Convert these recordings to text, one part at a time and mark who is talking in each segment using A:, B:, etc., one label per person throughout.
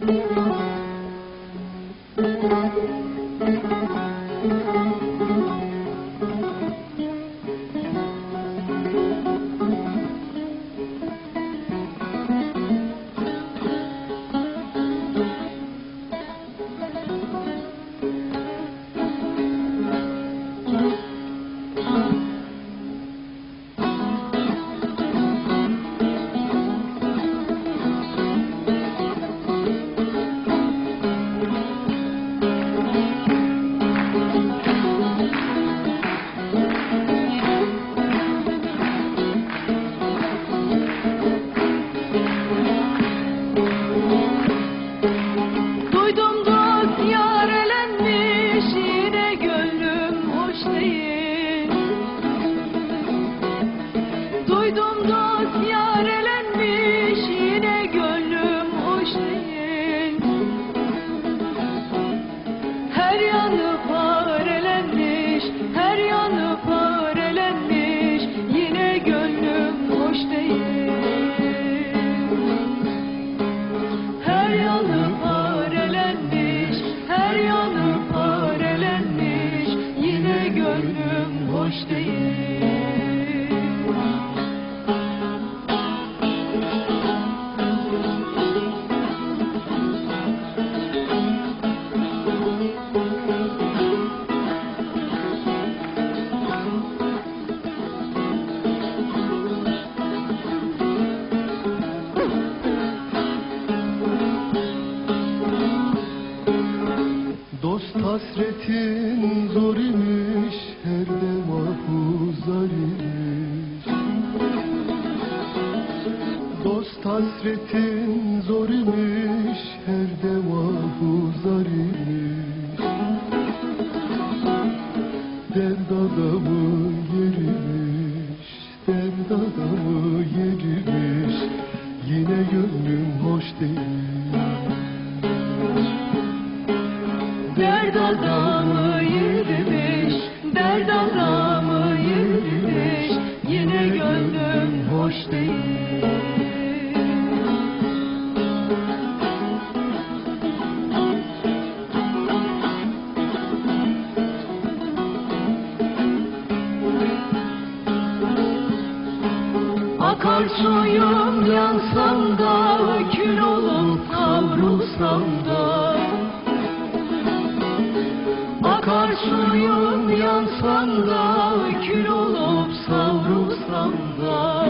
A: Thank you. gönlüm hoş değil. hasretin zor imiş Her devahu zar imiş. Dert adamı yerimiş Dert adamı yerimiş. Yine gönlüm hoş değil. Dert adamı suyum yansam da Kül olup kavrulsam da. Akar suyum yansam da Kül olup savrulsam da.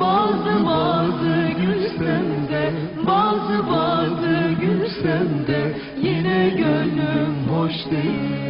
A: Bazı bazı gülsem de Bazı bazı gülsem de Yine gönlüm hoş değil.